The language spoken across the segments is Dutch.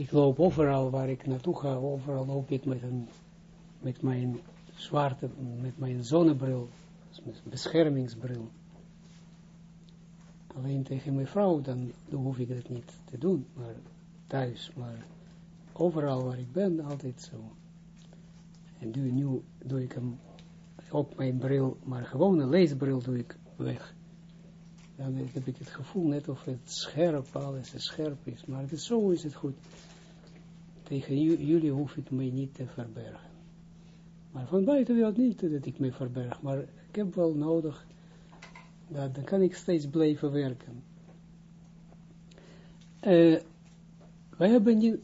ik loop overal waar ik naartoe ga, overal loop ik met, een, met mijn zwarte, met mijn zonnebril, beschermingsbril. Alleen tegen mijn vrouw, dan, dan hoef ik dat niet te doen, maar thuis, maar overal waar ik ben, altijd zo. En nu, nu doe ik hem op mijn bril, maar gewoon een leesbril doe ik weg. Dan heb ik het gevoel net of het scherp, alles scherp is. Maar het is, zo is het goed. Tegen jullie hoef ik mij niet te verbergen. Maar van buiten wil ik niet dat ik me verberg. Maar ik heb wel nodig, dat, dan kan ik steeds blijven werken. Uh, wij, hebben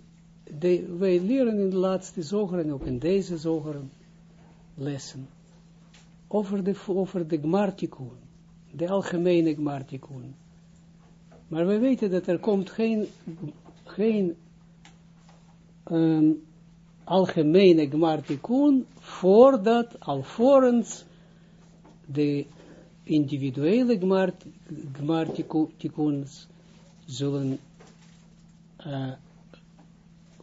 wij leren in de laatste zoger en ook in deze zoger lessen over de, over de de algemene gmartikun. Maar we weten dat er komt geen, geen um, algemene gmartikun voordat alvorens de individuele gmartikuns zullen uh,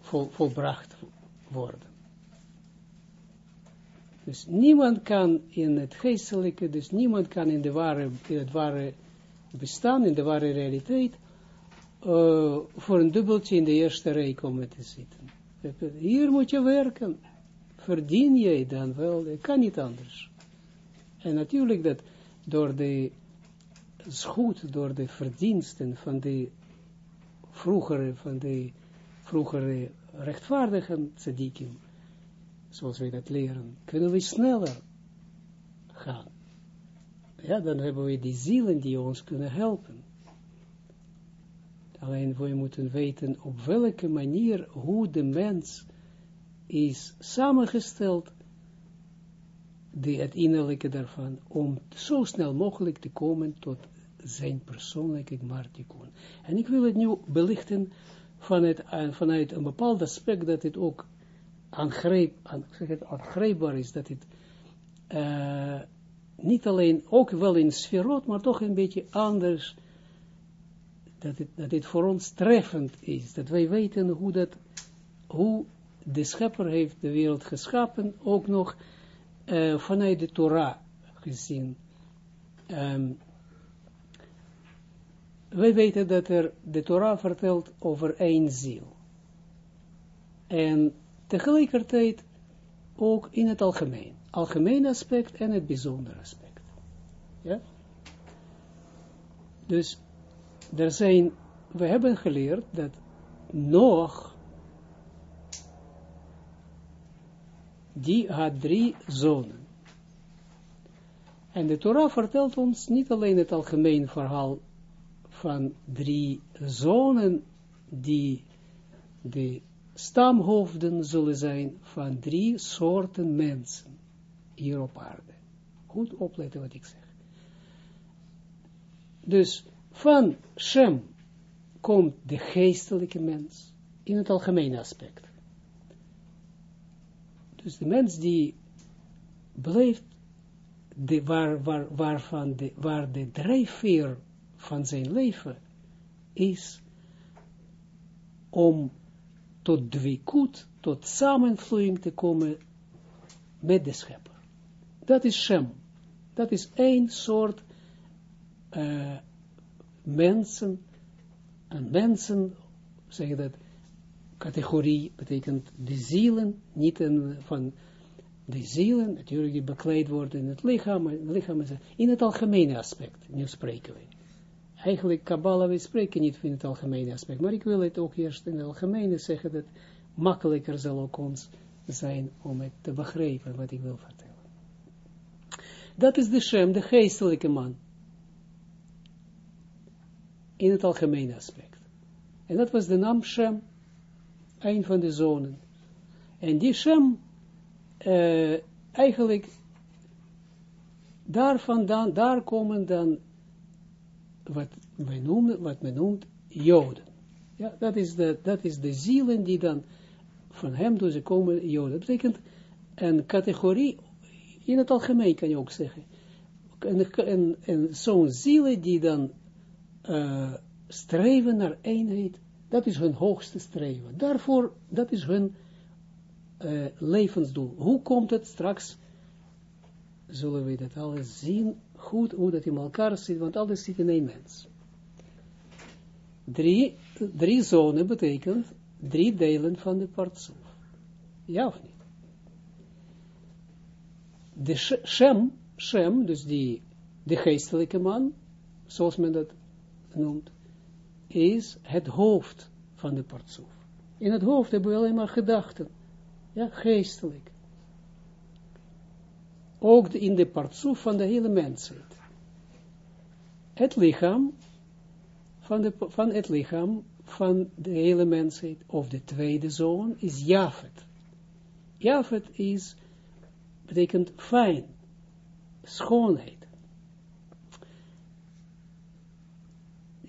vol, volbracht worden. Dus niemand kan in het geestelijke, dus niemand kan in, de ware, in het ware bestaan, in de ware realiteit, uh, voor een dubbeltje in de eerste rij komen te zitten. Hier moet je werken. Verdien jij dan wel, het kan niet anders. En natuurlijk dat door de goed, door de verdiensten van de vroegere, van de vroegere rechtvaardigen tzadikim, zoals wij dat leren, kunnen we sneller gaan. Ja, dan hebben we die zielen die ons kunnen helpen. Alleen we moeten weten op welke manier, hoe de mens is samengesteld, die, het innerlijke daarvan, om zo snel mogelijk te komen tot zijn persoonlijke gmartikun. En ik wil het nu belichten vanuit, vanuit een bepaald aspect dat het ook aangreep, zeg het, aangreepbaar is, dat het uh, niet alleen, ook wel in sferot, maar toch een beetje anders, dat het, dat voor ons treffend is, dat wij weten hoe dat, hoe de schepper heeft de wereld geschapen, ook nog uh, vanuit de Torah gezien. Um, wij weten dat er de Torah vertelt over één ziel. En tegelijkertijd ook in het algemeen. Algemeen aspect en het bijzondere aspect. Ja? Dus er zijn, we hebben geleerd dat nog die had drie zonen. En de Torah vertelt ons niet alleen het algemeen verhaal van drie zonen die de stamhoofden zullen zijn van drie soorten mensen hier op aarde. Goed opletten wat ik zeg. Dus van Shem komt de geestelijke mens in het algemene aspect. Dus de mens die blijft, de, waar, waar, waarvan de, waar de drijfveer van zijn leven is om tot dwikut, tot samenvloeiing te komen met de schepper. Dat is Shem. Dat is één soort uh, mensen, en mensen, zeggen dat, categorie betekent de zielen, niet van de zielen, natuurlijk die bekleed worden in het lichaam, het lichaam is in het algemene aspect, nu spreken we. Eigenlijk, Kabbalah, we spreken niet in het algemene aspect, maar ik wil het ook eerst in het algemene zeggen, dat makkelijker zal ook ons zijn om het te begrijpen, wat ik wil vertellen. Dat is de Shem, de geestelijke man. In het algemene aspect. En dat was de naam Shem, een van de zonen. En die Shem, uh, eigenlijk, daar vandaan, daar komen dan, wat men noemt, wat men noemt, Joden. Ja, dat is de, dat is de zielen die dan van hem dus komen, Joden. Dat betekent een categorie, in het algemeen kan je ook zeggen, en, en, en zo'n zielen die dan uh, streven naar eenheid, Dat is hun hoogste streven. Daarvoor, dat is hun uh, levensdoel. Hoe komt het straks? Zullen we dat alles zien, goed hoe dat in elkaar zit, want alles zit in één mens. Drie, drie zonen betekent drie delen van de partsoef. Ja of niet? De Shem, Shem, dus die, de geestelijke man, zoals men dat noemt, is het hoofd van de partsoef. In het hoofd hebben we alleen maar gedachten. Ja, geestelijk. Ook in de partsoef van de hele mensheid. Het lichaam van, de, van het lichaam van de hele mensheid, of de tweede zoon, is Jafet. Jafet is, betekent fijn, schoonheid.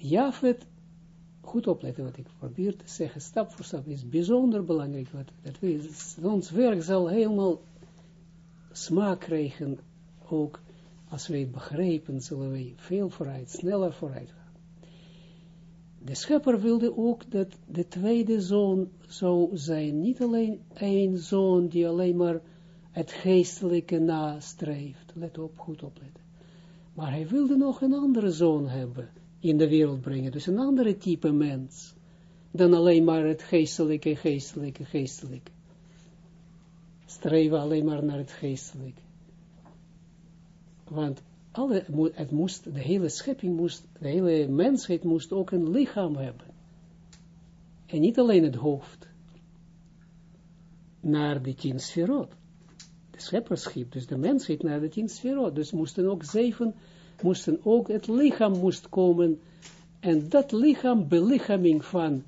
Jafet, goed opletten wat ik probeer te zeggen, stap voor stap, is bijzonder belangrijk. Wat, dat ons werk zal helemaal smaak krijgen, ook. Als wij het begrijpen, zullen wij veel vooruit, sneller vooruit gaan. De schepper wilde ook dat de tweede zoon zou zijn, niet alleen één zoon die alleen maar het geestelijke nastreeft, let op, goed opletten. Maar hij wilde nog een andere zoon hebben, in de wereld brengen, dus een andere type mens, dan alleen maar het geestelijke, geestelijke, geestelijke. Streven alleen maar naar het geestelijke. Want alle, het moest, de hele schepping moest, de hele mensheid moest ook een lichaam hebben. En niet alleen het hoofd. Naar de tien sferot. De schepperschip, dus de mensheid naar de tien sferot. Dus moesten ook zeven, moesten ook het lichaam moest komen. En dat lichaam, belichaming van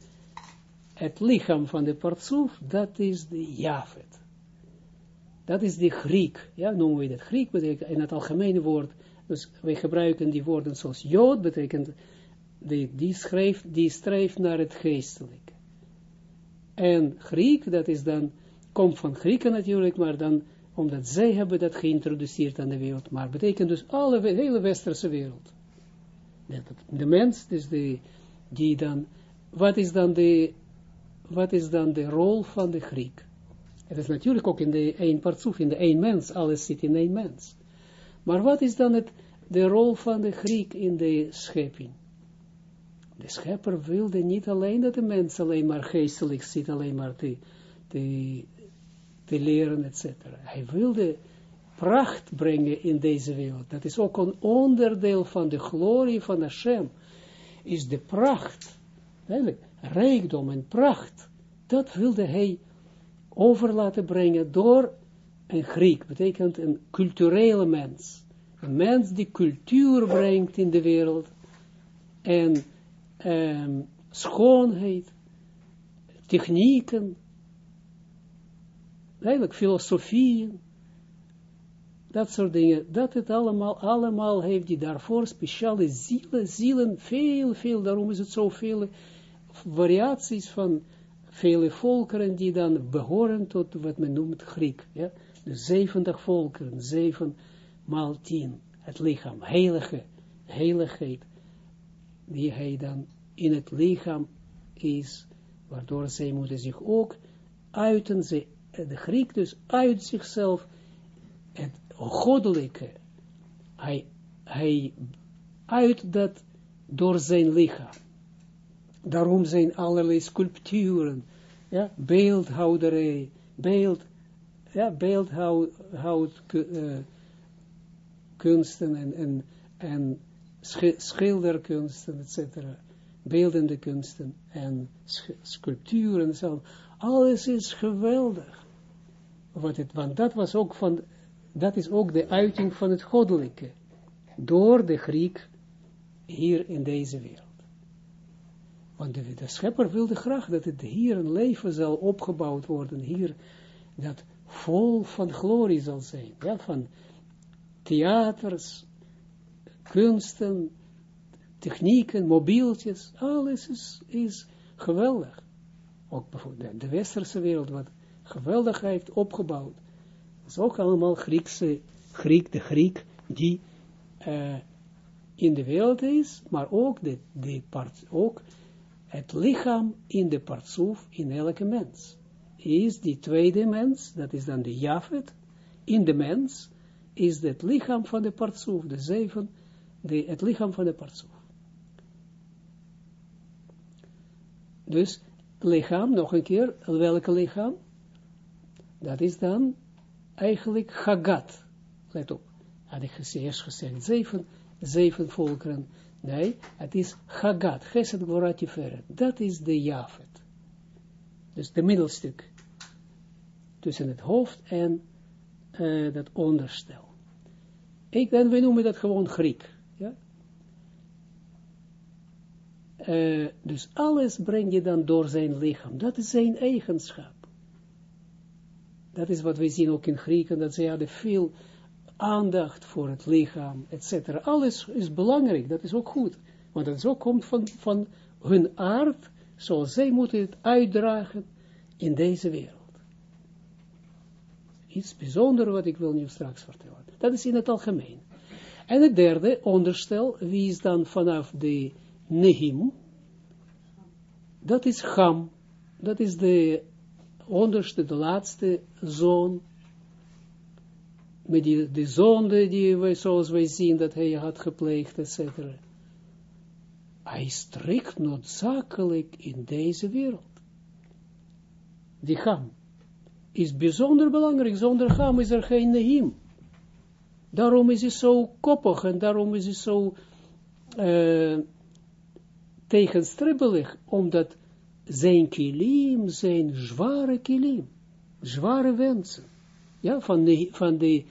het lichaam van de partsoef, dat is de Javet. Dat is de Griek, ja, noemen we dat. Griek betekent in het algemene woord dus wij gebruiken die woorden zoals Jood betekent, die, die, die streeft naar het geestelijke. En Griek, dat is dan, komt van Grieken natuurlijk, maar dan, omdat zij hebben dat geïntroduceerd aan de wereld, maar betekent dus alle, hele westerse wereld. De mens, dus de, die dan, wat is dan de, wat is dan de rol van de Griek? Het is natuurlijk ook in de één partsoef, in de één mens, alles zit in één mens. Maar wat is dan het, de rol van de Griek in de schepping? De schepper wilde niet alleen dat de mens alleen maar geestelijk zit, alleen maar te, te leren, etc. Hij wilde pracht brengen in deze wereld. Dat is ook een onderdeel van de glorie van Hashem. Is de pracht, eigenlijk, rijkdom en pracht. Dat wilde hij over laten brengen door een Griek, betekent een culturele mens. Een mens die cultuur brengt in de wereld en um, schoonheid, technieken, eigenlijk filosofieën, dat soort dingen, dat het allemaal, allemaal heeft die daarvoor speciale zielen, zielen, veel, veel, daarom is het zoveel variaties van vele volkeren die dan behoren tot wat men noemt Griek, ja, de zeventig volkeren, zeven maal tien, het lichaam, heilige, heiligheid, die hij dan in het lichaam is, waardoor zij moeten zich ook uiten, ze, de Griek dus uit zichzelf, het goddelijke, hij, hij uit dat door zijn lichaam. Daarom zijn allerlei sculpturen, ja, beeldhouderij, beeld, ja, beeldhoud, uh, kunsten en, en, en schilderkunsten, etc. Beeldende kunsten en sculpturen. Zo. Alles is geweldig. Want dat was ook van, dat is ook de uiting van het goddelijke. Door de Griek hier in deze wereld. Want de, de schepper wilde graag dat het hier een leven zal opgebouwd worden, hier dat vol van glorie zal zijn, van theaters, kunsten, technieken, mobieltjes, alles is, is geweldig. Ook bijvoorbeeld de westerse wereld, wat geweldig heeft opgebouwd. Dat is ook allemaal Griekse, Griek, de Griek, die uh, in de wereld is, maar ook, ook het lichaam in de partsoef in elke mens. Is die tweede mens, dat is dan de Jafet, in de mens, is het lichaam van de partsoef, de zeven, de, het lichaam van de partsoef. Dus lichaam, nog een keer, welke lichaam? Dat is dan eigenlijk Hagat. Let op, had ik eerst gezegd, zeven, zeven volkeren. Nee, het is Hagat, Geset Gvorati Feret. Dat is de Jafet. Dus de middelstuk. Tussen het hoofd en uh, dat onderstel. Ik, en we noemen dat gewoon Griek. Ja? Uh, dus alles breng je dan door zijn lichaam. Dat is zijn eigenschap. Dat is wat we zien ook in Grieken, dat zij hadden veel aandacht voor het lichaam, etc. Alles is belangrijk, dat is ook goed. Want dat is ook komt van, van hun aard, zoals zij moeten het uitdragen in deze wereld. Iets bijzonders wat ik wil nu straks vertellen. Dat is in het algemeen. En het derde onderstel, wie is dan vanaf de Nehim? Dat is Ham. Dat is de onderste, de laatste zoon, met die, de zonde die wij, zoals wij zien, dat hij had gepleegd, etc. Hij strikt noodzakelijk in deze wereld. Die Ham is bijzonder belangrijk, zonder Ham is er geen Nehim. Daarom is hij zo koppig en daarom is hij zo uh, tegenstribbelig, omdat zijn kilim zijn zware kilim, zware wensen, ja, van de, van de,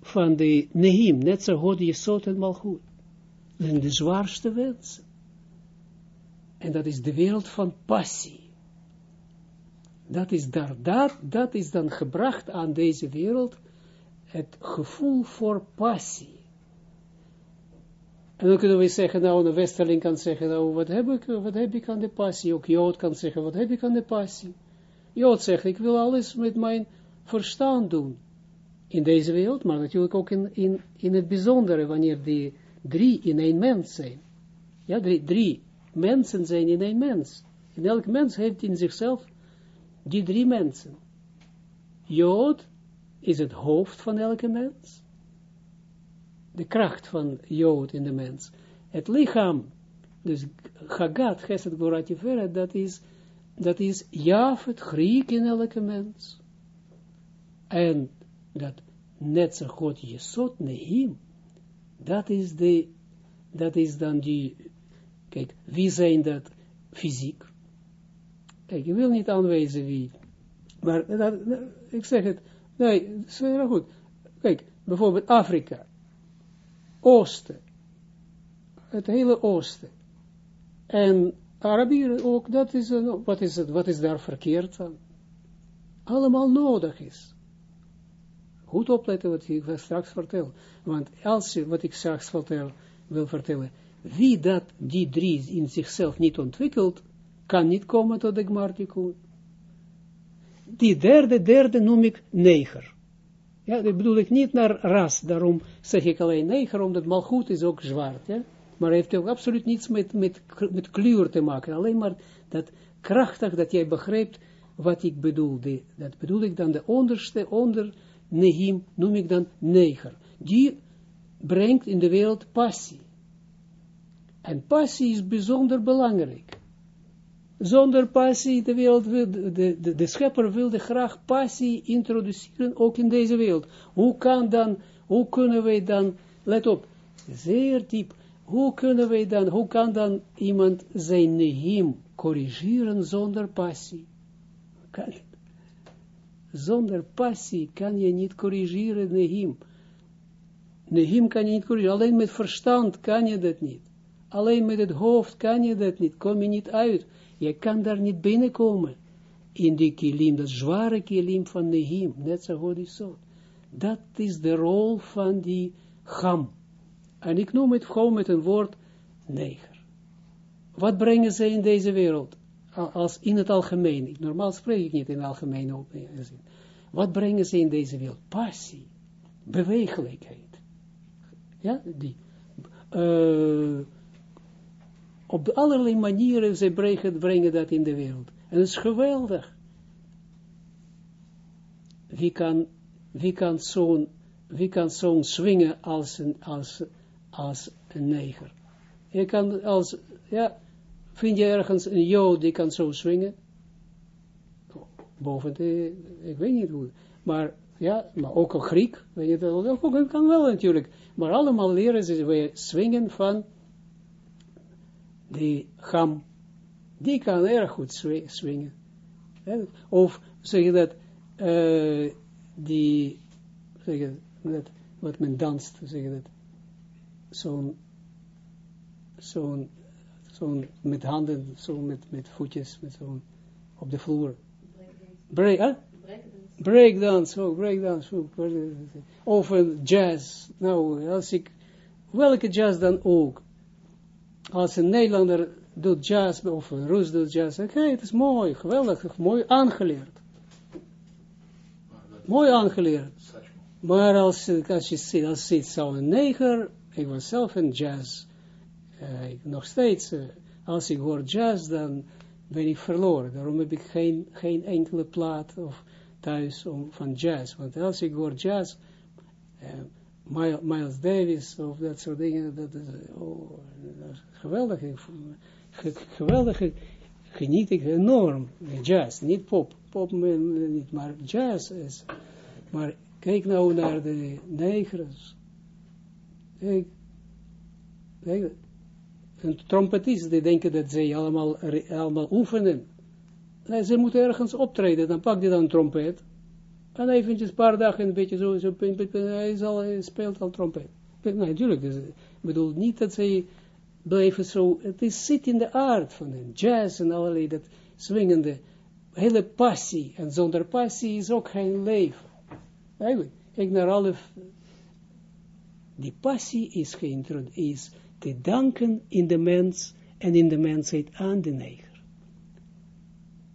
van de nehim, net zo goed je zot en mal goed, zijn de zwaarste wensen. En dat is de wereld van passie. Dat is daar, dat, dat is dan gebracht aan deze wereld, het gevoel voor passie. En dan kunnen we zeggen, nou, een westerling kan zeggen, nou, wat heb ik, wat heb ik aan de passie? Ook Jood kan zeggen, wat heb ik aan de passie? Jood zegt, ik wil alles met mijn verstand doen. In deze wereld, maar natuurlijk ook in, in, in het bijzondere, wanneer die drie in één mens zijn. Ja, drie, drie mensen zijn in één mens. En elk mens heeft in zichzelf die drie mensen. Jood is het hoofd van elke mens de kracht van Jood in de mens. Het lichaam, dus Chagat, Geset Goratifera, dat is, dat is het Griek in elke mens. En dat net God Jesod Nehim, dat is de, dat is dan die, kijk, wie zijn dat fysiek? Kijk, ik wil niet aanwijzen wie, maar dat, ik zeg het, nee, is heel goed. Kijk, bijvoorbeeld Afrika, oosten. Het hele oosten. En Arabieren ook, dat is wat is het, wat is daar verkeerd aan? Allemaal nodig is. Goed opletten wat ik straks vertel. Want als je, wat ik straks vertel, wil vertellen, wie dat, die drie in zichzelf niet ontwikkelt, kan niet komen tot de Gmartikun. Die derde, derde noem ik neger. Ja, dat bedoel ik niet naar ras, daarom zeg ik alleen neger, omdat malgoed is ook zwart, ja. Maar heeft ook absoluut niets met, met, met kleur te maken, alleen maar dat krachtig, dat jij begrijpt wat ik bedoelde. Dat bedoel ik dan de onderste, onder Nehim, noem ik dan neger. Die brengt in de wereld passie. En passie is bijzonder belangrijk. Zonder passie, de, wereld wil, de, de, de schepper wilde graag passie introduceren, ook in deze wereld. Hoe kan dan, hoe kunnen wij dan, let op, zeer diep, hoe kunnen wij dan, hoe kan dan iemand zijn nehim corrigeren zonder passie? Kan, zonder passie kan je niet corrigeren nehim. Nehim kan je niet corrigeren, alleen met verstand kan je dat niet. Alleen met het hoofd kan je dat niet, kom je niet uit. Je kan daar niet binnenkomen. In die kilim, dat zware kilim van Nehim, net zo zo. Dat is de rol van die gam. En ik noem het gewoon met een woord neger. Wat brengen ze in deze wereld? Als in het algemeen. Normaal spreek ik niet in het algemeen. Wat brengen ze in deze wereld? Passie. Bewegelijkheid. Ja, die. Uh, op allerlei manieren, ze brengen, brengen dat in de wereld. En het is geweldig. Wie kan, wie kan zo'n, wie kan zo'n swingen als een, als, als een neger? Je kan als, ja, vind je ergens een jood die kan zo swingen? Boven de, ik weet niet hoe, maar ja, maar ook een Griek, weet je wel, ook kan wel natuurlijk, maar allemaal leren ze weer swingen van die gam, die kan erg goed swingen. Of zeg je dat, uh, die, zeg je dat, wat men danst, zeg je dat, zo'n, zo'n, zo'n met handen, zo met, met voetjes, met zo'n, op de vloer. Break, huh? Breakdance, oh, breakdance, oh, of een jazz, nou, als ik, welke jazz dan ook, als een Nederlander doet jazz, of een Rus doet jazz, oké, okay, het is mooi, geweldig, mooi aangeleerd. Mooi aangeleerd. Maar als, als je ziet, als je ziet zo'n neger, ik was zelf een jazz, uh, nog steeds, uh, als ik hoor jazz, dan ben ik verloren. Daarom heb ik geen, geen enkele plaat of thuis om, van jazz. Want als ik hoor jazz, uh, Miles Davis of dat soort dingen, dat is, oh, geweldig, geniet ik enorm, jazz, niet pop, pop niet, maar jazz is, maar kijk nou naar de negers, kijk, kijk een trompetist, die denken dat ze allemaal, allemaal oefenen, nee, ze moeten ergens optreden, dan pak je dan een trompet, en eventjes een paar dagen een beetje zo, zo hij, zal, hij speelt al trompet. Nee, natuurlijk, dus, ik bedoel niet dat zij blijven zo, het is zit in de aard van hen, jazz en allerlei, dat swingende, hele passie, en zonder passie is ook geen leven. Eigenlijk, kijk naar alle, die passie is, is te danken in de mens en in de mensheid aan de neger.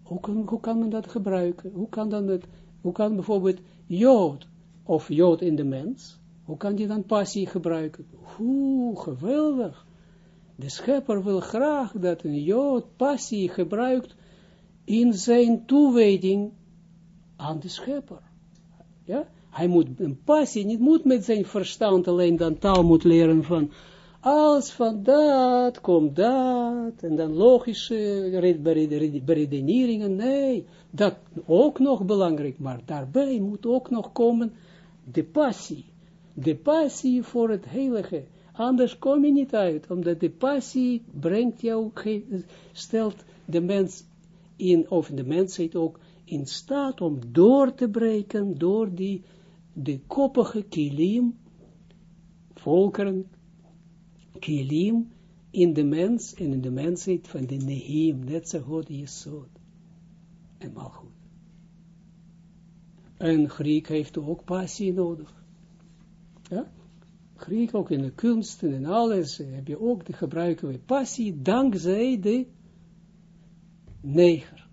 Hoe kan, hoe kan men dat gebruiken? Hoe kan dan het hoe kan bijvoorbeeld Jood of Jood in de mens, hoe kan die dan passie gebruiken? Hoe geweldig. De schepper wil graag dat een Jood passie gebruikt in zijn toewijding aan de schepper. Ja? Hij moet een passie, niet moet met zijn verstand alleen dan taal moet leren van als van dat komt dat, en dan logische beredeneringen, nee, dat ook nog belangrijk, maar daarbij moet ook nog komen de passie, de passie voor het heilige, anders kom je niet uit, omdat de passie brengt jou, stelt de mens in, of de mensheid ook in staat om door te breken, door die, de koppige kilim, volkeren, kilim in de mens en in de mensheid van de Nehim, net zo goed Jesod. En goed. En Griek heeft ook passie nodig. Ja? Griek ook in de kunst en alles heb je ook de gebruiken we passie dankzij de neger.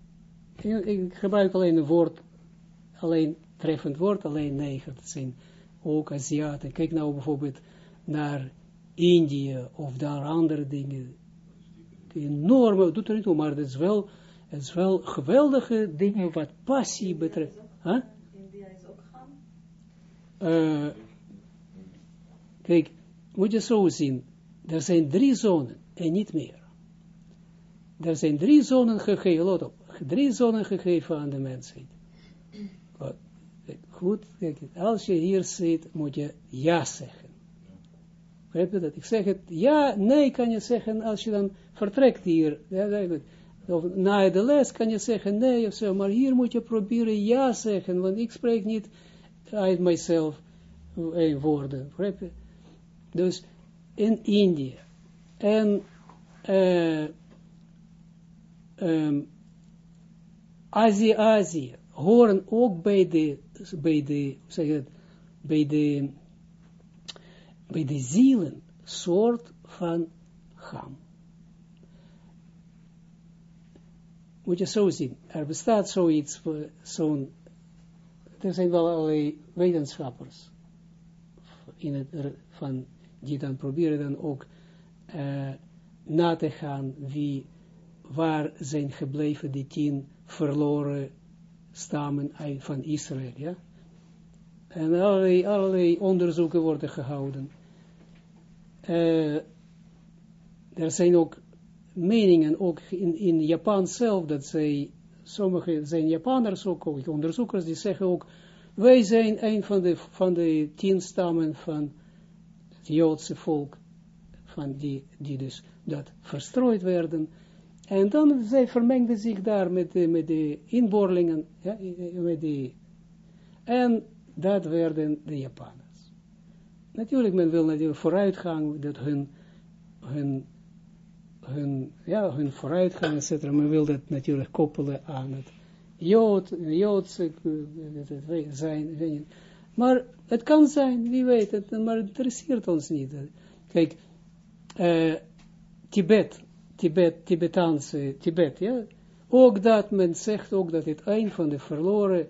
Ik gebruik alleen een woord, alleen treffend woord, alleen neger. Dat zijn ook Aziaten. Kijk nou bijvoorbeeld naar India of daar andere dingen. Die enorme, doet er niet toe, maar het is wel, het is wel geweldige dingen wat passie betreft. Huh? India is ook gaan? Uh, kijk, moet je zo zien, er zijn drie zonen en niet meer. Er zijn drie zonen gegeven, lot op, drie zonen gegeven aan de mensheid. Goed, kijk, als je hier zit, moet je ja zeggen. Begrijp dat? Ik zeg het, ja, nee kan je zeggen als je dan vertrekt hier. Ja, of na de kan je zeggen nee of zo, maar hier moet je proberen ja zeggen, want ik spreek niet uit mijzelf een woorden. Begrijp je? Dus in India en uh, um, Azië, Azië horen ook bij de, bij de, zeg het, bij de bij de zielen soort van gam. Moet je zo zien, er bestaat zoiets, zo'n, er zijn wel allerlei wetenschappers in het, van, die dan proberen dan ook uh, na te gaan wie, waar zijn gebleven die tien verloren stammen van Israël, ja. En allerlei, allerlei onderzoeken worden gehouden. Uh, er zijn ook meningen, ook in, in Japan zelf, dat zij, sommige zijn Japaners ook, onderzoekers, die zeggen ook, wij zijn een van de, van de tien stammen van het Joodse volk, van die, die dus dat verstrooid werden. En dan zij vermengden zich daar met de, met de inboorlingen, ja, met die, en dat werden de Japanners. Natuurlijk, men wil natuurlijk vooruitgang, dat hun, hun, hun, ja, hun vooruitgang, etc. Men wil dat natuurlijk koppelen aan het Jood, Joodse zijn. Maar het kan zijn, wie weet het, maar het interesseert ons niet. Kijk, uh, Tibet, Tibet, Tibetaanse, Tibet, ja. Ook dat, men zegt ook dat het een van de verloren,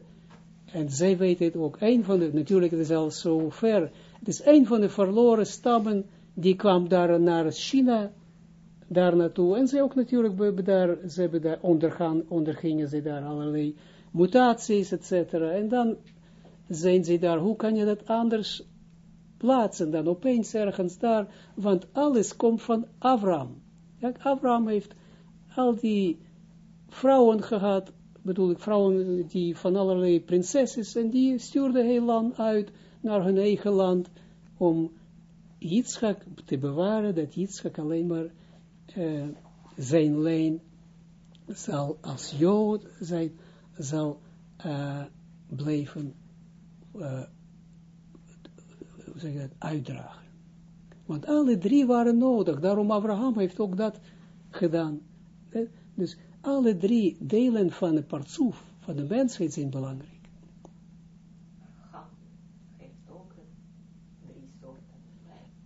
en zij weten het ook, een van de, natuurlijk het is al zo ver, het is een van de verloren stammen, die kwam daar naar China, daar naartoe, en ze ook natuurlijk, daar, ze hebben daar ondergaan, ondergingen ze daar allerlei mutaties, et cetera, en dan zijn ze daar, hoe kan je dat anders plaatsen dan opeens ergens daar, want alles komt van Abraham. Ja, Abraham heeft al die vrouwen gehad, bedoel ik, vrouwen die van allerlei prinsessen, en die stuurde heel lang uit naar hun eigen land, om Yitzchak te bewaren, dat Yitzchak alleen maar uh, zijn lijn zal als Jood zijn, zal uh, blijven uh, zeg uitdragen. Want alle drie waren nodig, daarom Abraham heeft ook dat gedaan. Dus alle drie delen van de partsoef, van de mensheid zijn belangrijk.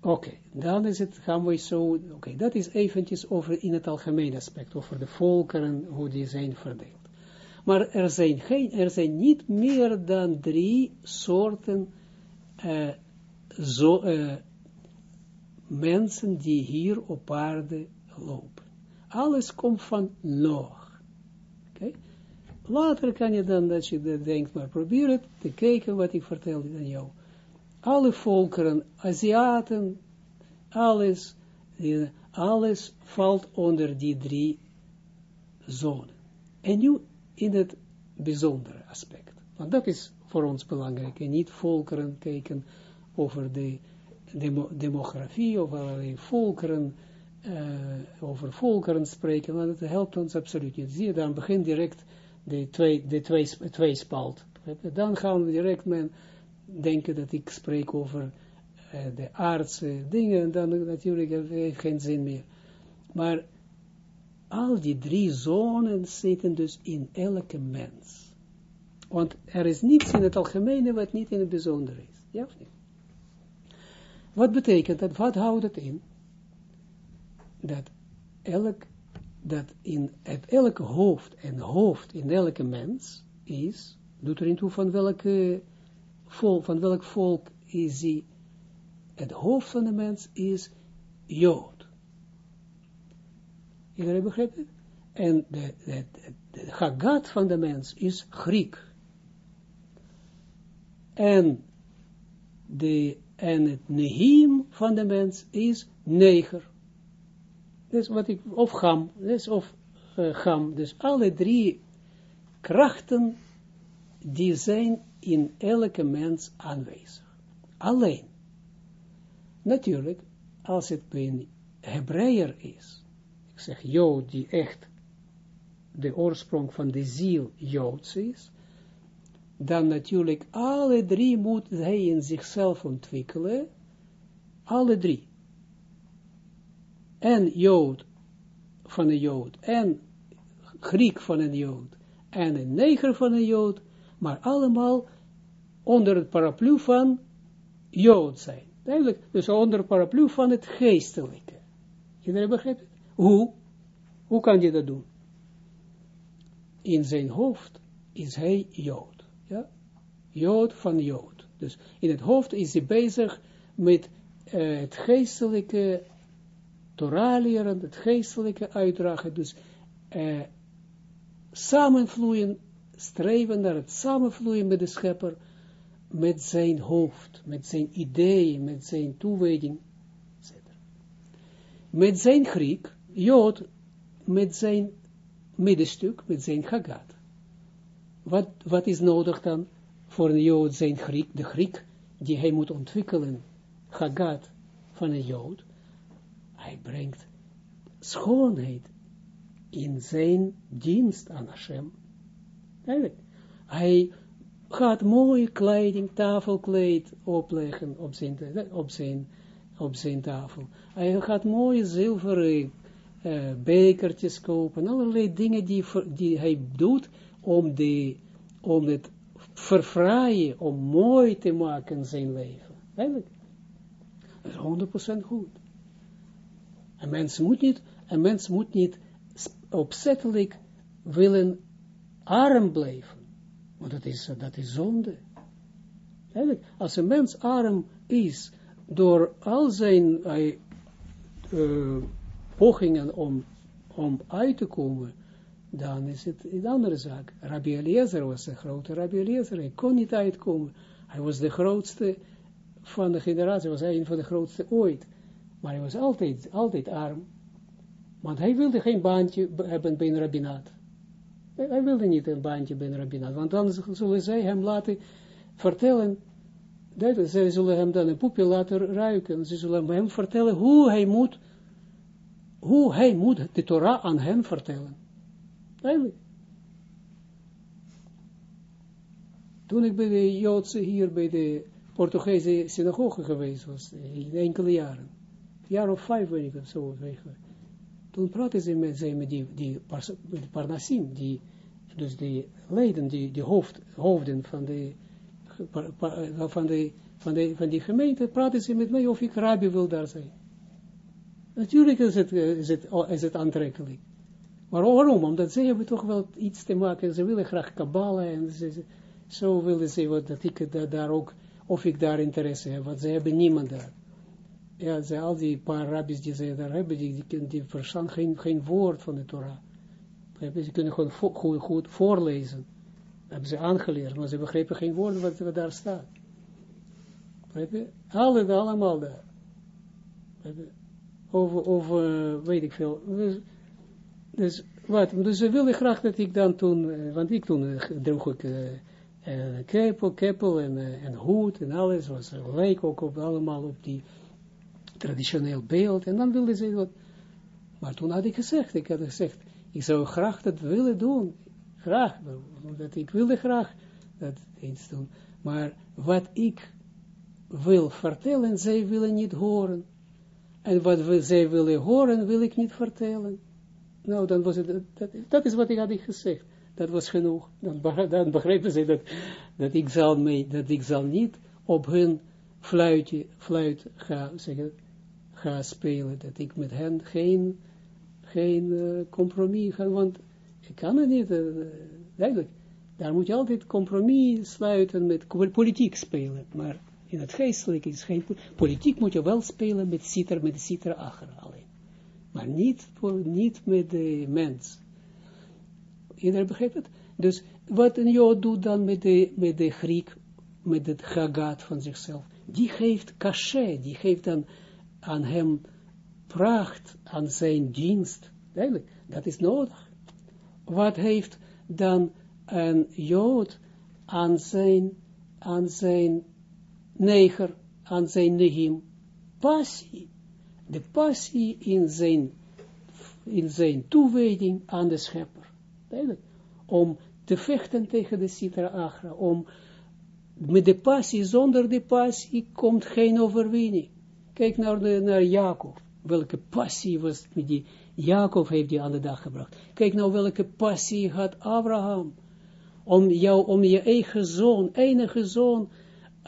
Oké, okay, dan is het, gaan we zo, oké, okay, dat is eventjes over in het algemeen aspect, over de volkeren, hoe die zijn verdeeld. Maar er zijn, geen, er zijn niet meer dan drie soorten uh, zo, uh, mensen die hier op aarde lopen. Alles komt van Noach. Okay? Later kan je dan, dat je denkt, maar probeer het te kijken wat ik vertelde aan jou. Alle volkeren, Aziaten, alles, alles valt onder die drie zonen. En nu in het bijzondere aspect. Want dat is voor ons belangrijk. En niet volkeren kijken over de demografie, over allerlei volkeren, uh, over volkeren spreken, want het helpt ons absoluut niet. Zie je, dan begint direct de, twee, de twee, tweespalt. Dan gaan we direct men denken dat ik spreek over uh, de aardse dingen, en dan natuurlijk heeft geen zin meer. Maar al die drie zonen zitten dus in elke mens. Want er is niets in het algemene wat niet in het bijzondere is. Ja of niet? Wat betekent dat? Wat houdt het in? Dat elk, dat in het elke hoofd en hoofd in elke mens is, doet erin toe van welke volk, van welk volk is hij, het hoofd van de mens is Jood. Iedereen begrijpt het? En de, de, de, van de mens is Griek. En de en het nehim van de mens is neger. Dus wat ik, of gam, dus of uh, gam, dus alle drie krachten die zijn in elke mens aanwezig. Alleen, natuurlijk, als het een Hebreeër is, ik zeg Jood die echt de oorsprong van de ziel Joods is, dan natuurlijk alle drie moet hij in zichzelf ontwikkelen, alle drie. En Jood van een Jood, en Griek van een Jood, en een neger van een Jood, maar allemaal onder het paraplu van Jood zijn. Eigenlijk, dus onder het paraplu van het geestelijke. Iedereen begrijpt? Hoe? Hoe kan je dat doen? In zijn hoofd is hij Jood. Ja? Jood van Jood. Dus in het hoofd is hij bezig met uh, het geestelijke Torah leren, het geestelijke uitdragen, dus uh, samenvloeien, streven naar het samenvloeien met de schepper, met zijn hoofd, met zijn ideeën, met zijn toewijding, etc. Met zijn Griek, Jood, met zijn middenstuk, met zijn Hagat. Wat, wat is nodig dan voor een Jood zijn Griek, de Griek, die hij moet ontwikkelen, Hagat van een Jood, hij brengt schoonheid in zijn dienst aan Hashem. Hij gaat mooie kleding, tafelkleed opleggen op zijn, op zijn, op zijn tafel. Hij gaat mooie zilveren uh, bekertjes kopen, allerlei dingen die, die hij doet om, de, om het verfraaien, om mooi te maken zijn leven. Eigenlijk. Dat is 100% goed. Een mens moet niet, een mens moet niet opzettelijk willen arm blijven. Want dat is, dat is zonde. Als een mens arm is, door al zijn uh, pogingen om, om uit te komen, dan is het een andere zaak. Rabbi Eliezer was een grote Rabbi Eliezer, hij kon niet uitkomen. Hij was de grootste van de generatie, was hij een van de grootste ooit. Maar hij was altijd, altijd arm. Want hij wilde geen baantje hebben bij een rabbinaat. Hij wilde niet een baantje bij een rabbinaat. Want dan zullen zij hem laten vertellen. Dat, zij zullen hem dan een poepje laten ruiken. Ze zullen hem vertellen hoe hij moet, hoe hij moet de Torah aan hen vertellen. Eigenlijk. Toen ik bij de Joodse hier bij de Portugese synagoge geweest was, in enkele jaren jaar of vijf, weet ik of zo. Toen praten ze met, ze met die, die die, dus die leden, die, die hoofd, hoofden van de, van de, van de, van die gemeente, praten ze met mij of ik rabbi wil daar zijn. Natuurlijk is het, is het, is het aantrekkelijk. Maar waarom? Omdat ze hebben toch wel iets te maken. Ze willen graag kabbalen en ze, zo willen ze wat, dat ik daar ook, of ik daar interesse heb. Want ze hebben niemand daar ja, ze, al die paar rabbis die ze daar hebben, die, die, die verstaan geen, geen woord van de Torah. Ze kunnen gewoon goed, goed, voorlezen. Dat hebben ze aangeleerd, maar ze begrepen geen woord wat, wat daar staat. Alle, allemaal daar. Over, over, weet ik veel. Dus, dus, wat, dus ze wilden graag dat ik dan toen, eh, want ik toen uh, droeg ik uh, keppel, keppel en, uh, en hoed en alles, was leek ook op, allemaal op die traditioneel beeld, en dan wilde ze wat, maar toen had ik gezegd, ik had gezegd, ik zou graag dat willen doen, graag, ik wilde graag dat eens doen, maar wat ik wil vertellen, zij willen niet horen, en wat zij willen horen, wil ik niet vertellen. Nou, dan was het, dat, dat is wat ik had gezegd, dat was genoeg, dan, dan begrepen ze dat, dat ik zal mee, dat ik zal niet op hun fluitje, fluit gaan zeggen, ga spelen, dat ik met hen geen, geen uh, compromis ga, want ik kan het niet, uh, eigenlijk, daar moet je altijd compromis sluiten met politiek spelen, maar in het geestelijke is geen, politiek moet je wel spelen met citer, met de citer achter alleen, maar niet, niet met de mens. Iedereen begrijpt het? Dus wat een Jood doet dan met de, met de Griek, met het Hagat van zichzelf, die geeft cachet, die geeft dan aan hem pracht, aan zijn dienst. Dat is nodig. Wat heeft dan een Jood aan zijn, aan zijn neger, aan zijn nehim? Passie. De passie in zijn, in zijn toewijding aan de schepper. Om te vechten tegen de Sitra Agra, om met de passie, zonder de passie komt geen overwinning. Kijk naar, de, naar Jacob. Welke passie was met die, Jacob heeft die aan de dag gebracht. Kijk nou welke passie had Abraham. Om jou, om je eigen zoon, enige zoon,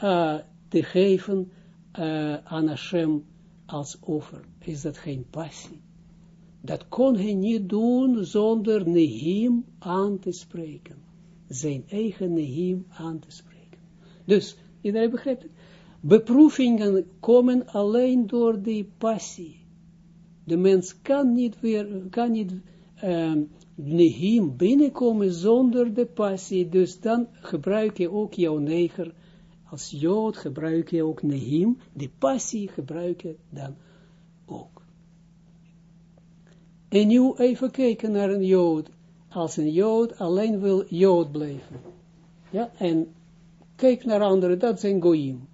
uh, te geven uh, aan Hashem als offer. Is dat geen passie? Dat kon hij niet doen zonder Nehim aan te spreken. Zijn eigen Nehim aan te spreken. Dus, iedereen begrijpt het? Beproevingen komen alleen door die passie. De mens kan niet weer, kan niet um, nehim binnenkomen zonder de passie, dus dan gebruik je ook jouw neger, als jood gebruik je ook nehim, de passie gebruik je dan ook. En nu even kijken naar een jood, als een jood alleen wil jood blijven. Ja, en kijk naar anderen, dat zijn goyim.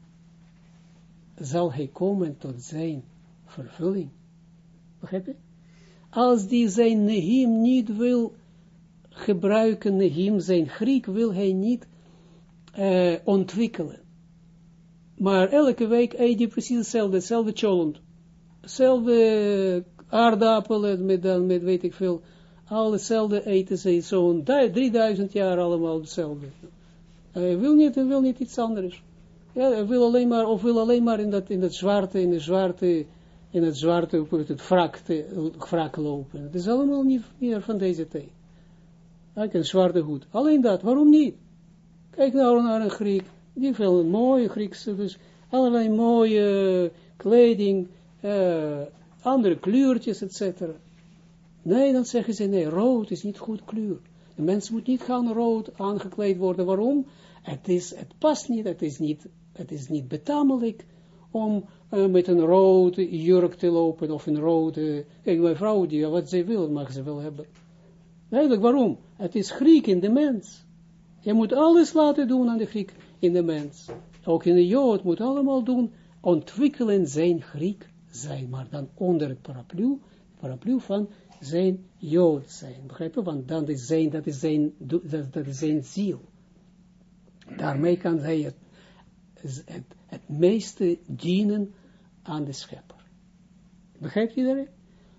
Zal hij komen tot zijn vervulling. Begrijp je? Als die zijn nehim niet wil gebruiken, nehim, zijn Griek, wil hij niet uh, ontwikkelen. Maar elke week eet hij precies hetzelfde, hetzelfde cholent. Hetzelfde aardappelen met dan, met weet ik veel, al hetzelfde eten ze zo'n 3000 jaar allemaal hetzelfde. Hij wil niet, wil niet iets anders. Ja, wil alleen maar, of wil alleen maar in dat, in dat zwarte, in de zwarte, in het zwarte, op het wrak, wrak lopen. Het is allemaal niet meer van deze tijd. Kijk, een zwarte hoed. Alleen dat, waarom niet? Kijk nou naar een Griek, die veel mooie Griekse, dus allerlei mooie kleding, uh, andere kleurtjes, etc. Nee, dan zeggen ze, nee, rood is niet goed kleur. De mens moet niet gaan rood aangekleed worden. Waarom? Het, is, het past niet, het is niet, het is niet betamelijk om uh, met een rode jurk te lopen, of een rode, kijk, mijn vrouw, die, wat ze wil, mag ze wel hebben. Eigenlijk, waarom? Het is Griek in de mens. Je moet alles laten doen aan de Griek in de mens. Ook in de Jood moet allemaal doen, ontwikkelen zijn Griek zijn, maar dan onder het paraplu, paraplu van zijn Jood zijn. Begrijp je? Want dan is zijn, dat is zijn, dat is zijn ziel. Daarmee kan hij het, het, het meeste dienen aan de schepper. Begrijpt iedereen?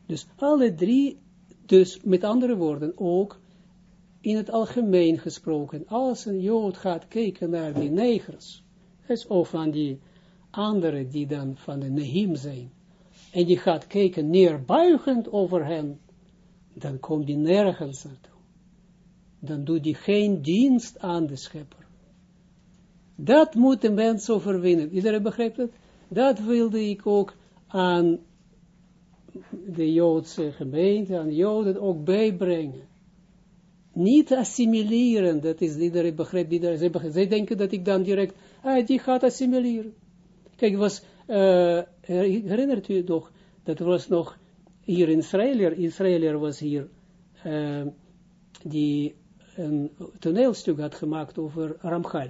Dus alle drie, dus met andere woorden ook in het algemeen gesproken, als een Jood gaat kijken naar die negers, of aan die anderen die dan van de Nehim zijn, en die gaat kijken neerbuigend over hen, dan komt die nergens naartoe. Dan doet die geen dienst aan de schepper. Dat moet de mens overwinnen. Iedereen begrijpt het? Dat wilde ik ook aan de Joodse gemeente, aan Joden ook bijbrengen. Niet assimileren, dat is iedereen begrijpt, iedereen, zij, zij denken dat ik dan direct, ah, die gaat assimileren. Kijk, was, uh, herinnert u nog, dat was nog hier in Israël, Israël was hier, uh, die een toneelstuk had gemaakt over Ramchal.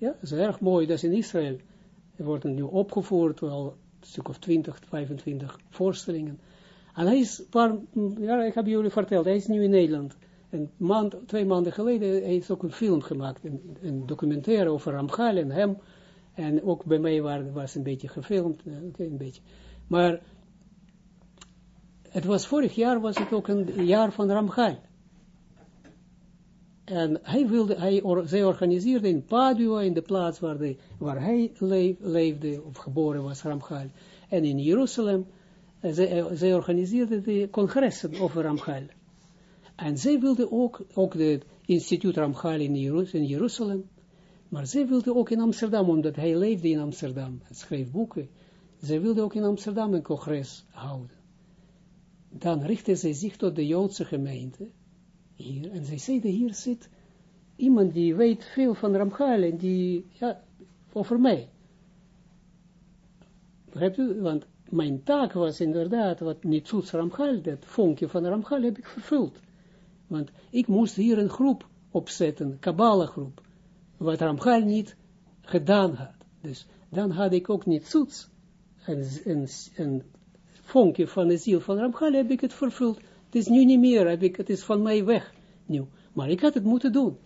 Ja, dat is erg mooi, dat is in Israël. Er worden nu opgevoerd, wel een stuk of 20, 25 voorstellingen. En hij is, paar, ja, ik heb jullie verteld, hij is nu in Nederland. Een maand, twee maanden geleden heeft ook een film gemaakt, een, een documentaire over Ramchal en hem. En ook bij mij waar, was een beetje gefilmd, eh, een beetje. Maar het was vorig jaar, was het ook een jaar van Ramchal. En hij wilde, hij, or, zij organiseerde in Padua, in de plaats waar, de, waar hij leefde, of geboren was, Ramchal. En in Jeruzalem, eh, zij, eh, zij organiseerde de congressen over Ramchal. En zij wilde ook, ook het instituut Ramchal in, Jeruzalem, maar zij wilde ook in Amsterdam, omdat hij leefde in Amsterdam, schreef boeken. Zij wilde ook in Amsterdam een congres houden. Dan richtte zij zich tot de Joodse gemeente, hier, en zij zeide, hier zit iemand die weet veel van Ramchal, en die, ja, over mij. Begrijpt u? Want mijn taak was inderdaad, wat niet zoets Ramchal, dat vonkje van Ramchal heb ik vervuld. Want ik moest hier een groep opzetten, Kabbalah groep, wat Ramchal niet gedaan had. Dus dan had ik ook niet zoets, een, een, een vonkje van de ziel van Ramchal heb ik het vervuld. Het is nu niet meer, heb ik, het is van mij weg Maar ik had het moeten doen.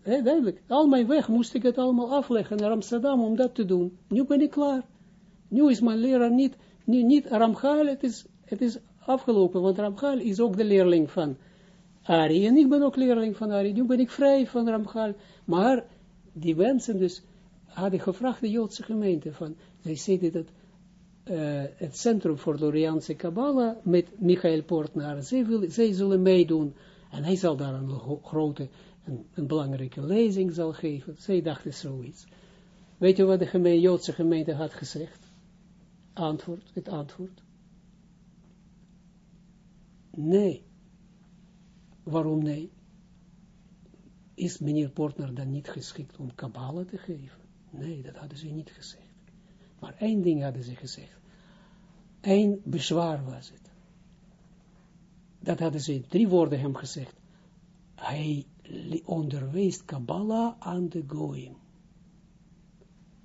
He, duidelijk. Al mijn weg moest ik het allemaal afleggen naar Amsterdam om dat te doen. Nu ben ik klaar. Nu is mijn leraar niet, niet, Ramchal, het is, het is afgelopen, want Ramchal is ook de leerling van Ari. En ik ben ook leerling van Ari. Nu ben ik vrij van Ramchal. Maar die mensen dus hadden gevraagd, de Joodse gemeente, van, zij zeiden dat uh, het Centrum voor Loriaanse Kabbalah met Michael Portnaar, zij, zij zullen meedoen en hij zal daar een grote, een, een belangrijke lezing zal geven. Zij dachten zoiets. Weet je wat de Joodse gemeente had gezegd? Antwoord, het antwoord. Nee. Waarom nee? Is meneer Portner dan niet geschikt om Kabbalah te geven? Nee, dat hadden ze niet gezegd. Maar één ding hadden ze gezegd. Eén bezwaar was het. Dat hadden ze drie woorden hem gezegd. Hij onderwees Kabbalah aan de Goim.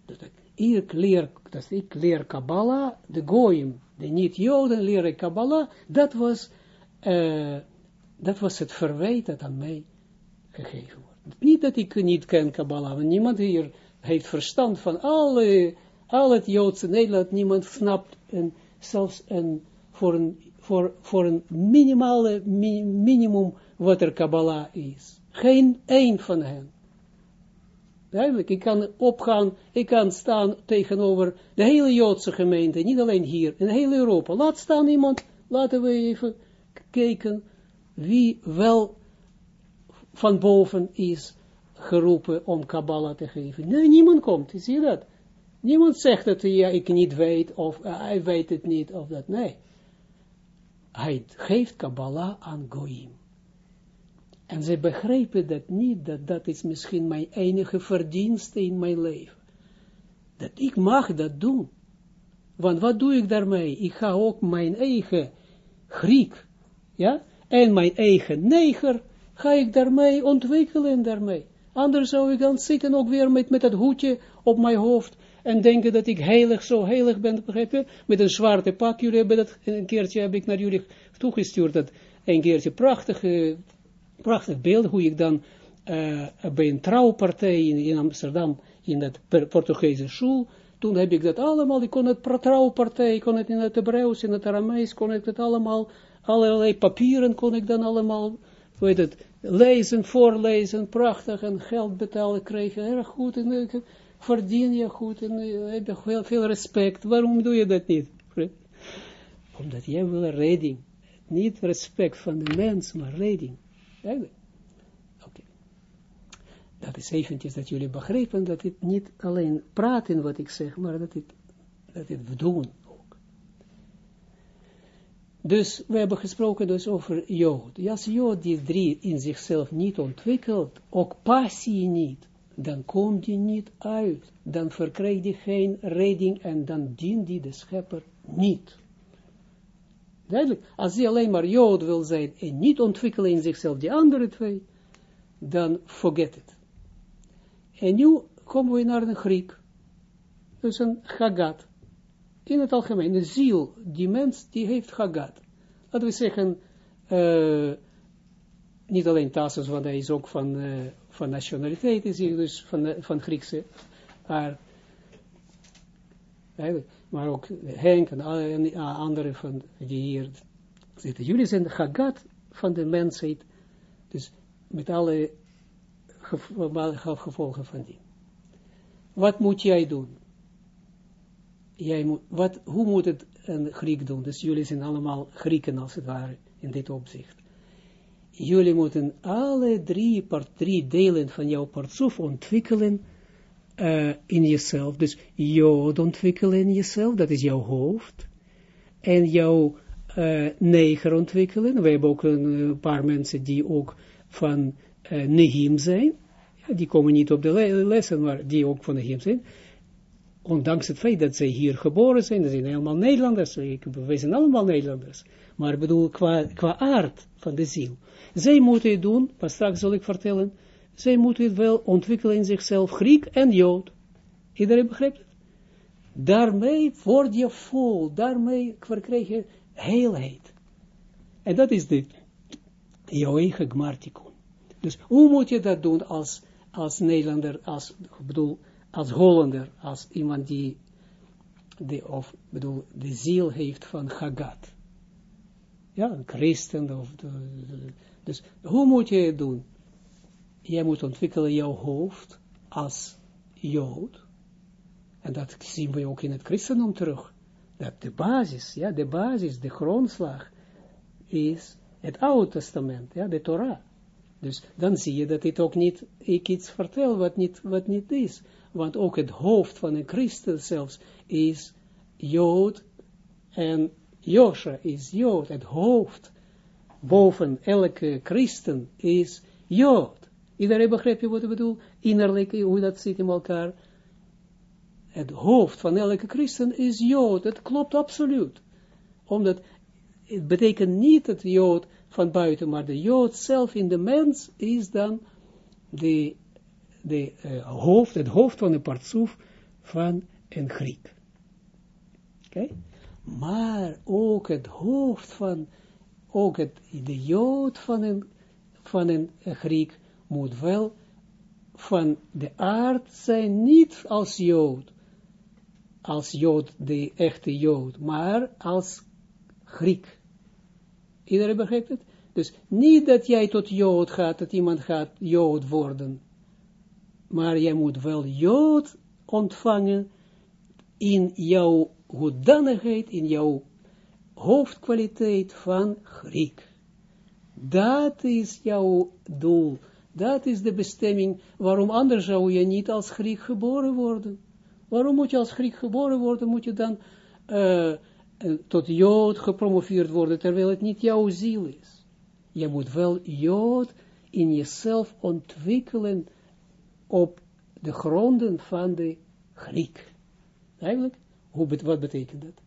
Dat ik leer, dat ik leer Kabbalah, de Goim, de niet-Joden leren Kabbalah, dat was, uh, dat was het verwijt dat aan mij gegeven wordt. Niet dat ik niet ken Kabbalah, want niemand hier heeft verstand van alle, al het Joodse Nederland, niemand snapt en zelfs een, voor, een, voor, voor een minimale minimum wat er Kabbalah is. Geen één van hen. Duidelijk, ik kan opgaan, ik kan staan tegenover de hele Joodse gemeente, niet alleen hier, in heel Europa. Laat staan iemand, laten we even kijken wie wel van boven is geroepen om Kabbalah te geven. Nee, niemand komt, zie je dat? Niemand zegt dat ja, ik niet weet, of uh, hij weet het niet, of dat, nee. Hij geeft Kabbalah aan Goïm. En ze begrijpen dat niet, dat dat is misschien mijn enige verdienste in mijn leven. Dat ik mag dat doen. Want wat doe ik daarmee? Ik ga ook mijn eigen Griek, ja, en mijn eigen neger, ga ik daarmee ontwikkelen daarmee. Anders zou ik dan zitten ook weer met, met dat hoedje op mijn hoofd en denken dat ik heilig, zo heilig ben, begrijp je? Met een zwarte pak, jullie hebben dat, een keertje heb ik naar jullie toegestuurd, dat een keertje prachtige prachtig beeld hoe ik dan uh, bij een trouwpartij in, Amsterdam, in dat Portugese school, toen heb ik dat allemaal, ik kon het trouwpartij, ik kon het in het Hebreeuws, in het Aramees, kon ik het allemaal, allerlei papieren kon ik dan allemaal, weet het, lezen, voorlezen, prachtig, en geld betalen, krijgen, erg goed, en uh, verdien je goed, en heb je veel, veel respect, waarom doe je dat niet? Omdat jij wil redding, niet respect van de mens, maar redding. Oké. Dat is eventjes dat jullie begrijpen dat het niet alleen praten wat ik zeg, maar dat het, dat het doen ook. Dus we hebben gesproken dus over Jood. Als Jood die drie in zichzelf niet ontwikkelt, ook passie niet, dan komt die niet uit. Dan verkrijgt die geen redding en dan dient die de schepper niet. Duidelijk, als hij alleen maar Jood wil zijn en niet ontwikkelen in zichzelf die andere twee, dan forget it. En nu komen we naar een Griek, dus een Chagat. In het algemeen, de ziel, die mens, die heeft Chagat. Laten we zeggen, uh, niet alleen Tassus, want hij is ook van, uh, van nationaliteit, is hij dus van, van Griekse aard. Maar ook Henk en anderen van die hier zitten. Jullie zijn de Hagat van de mensheid, dus met alle gevolgen van die. Wat moet jij doen? Jij moet, wat, hoe moet het een Griek doen? Dus jullie zijn allemaal Grieken als het ware, in dit opzicht. Jullie moeten alle drie, part, drie delen van jouw partsoef ontwikkelen uh, in jezelf. Dus Jood ontwikkelen in jezelf, dat is jouw hoofd. En jouw uh, neger ontwikkelen. We hebben ook een uh, paar mensen die ook van uh, Nehim zijn. Ja, die komen niet op de le lessen, maar die ook van Nehim zijn. Ondanks het feit dat zij hier geboren zijn, dat zijn helemaal Nederlanders. We zijn allemaal Nederlanders. Maar bedoel, qua, qua aard van de ziel. Zij moeten het doen, wat straks zal ik vertellen, zij moeten het wel ontwikkelen in zichzelf, Griek en Jood. Iedereen begrijpt het? Daarmee word je vol, daarmee verkrijg je heelheid. En dat is de jouw eigen. Dus hoe moet je dat doen als, als Nederlander, als, bedoel, als Hollander, als iemand die, de, of, bedoel, de ziel heeft van Hagat. Ja, een christen, of de, dus hoe moet je het doen? jij moet ontwikkelen jouw hoofd als Jood. En dat zien we ook in het christendom terug. Dat de basis, ja, de basis, de grondslag is het Oude Testament, ja, de Torah. Dus dan zie je dat dit ook niet, ik iets vertel wat niet, wat niet is. Want ook het hoofd van een christen zelfs is Jood en Josha is Jood, het hoofd boven elke christen is Jood. Iedereen begrijpt je wat ik bedoel? Innerlijk, hoe dat zit in elkaar. Het hoofd van elke christen is Jood. Dat klopt absoluut. Omdat het betekent niet het Jood van buiten, maar de Jood zelf in de mens is dan de, de uh, hoofd, het hoofd van de partsoef van een Griek. Oké? Maar ook het hoofd van, ook het, de Jood van een, van een Griek moet wel van de aard zijn, niet als Jood, als Jood, de echte Jood, maar als Griek. Iedereen begrijpt het? Dus niet dat jij tot Jood gaat, dat iemand gaat Jood worden, maar jij moet wel Jood ontvangen in jouw hoedanigheid, in jouw hoofdkwaliteit van Griek. Dat is jouw doel. Dat is de bestemming. Waarom anders zou je niet als Griek geboren worden? Waarom moet je als Griek geboren worden? Moet je dan uh, tot Jood gepromoveerd worden, terwijl het niet jouw ziel is? Je moet wel Jood in jezelf ontwikkelen op de gronden van de Griek. Eigenlijk, hoe, wat betekent dat?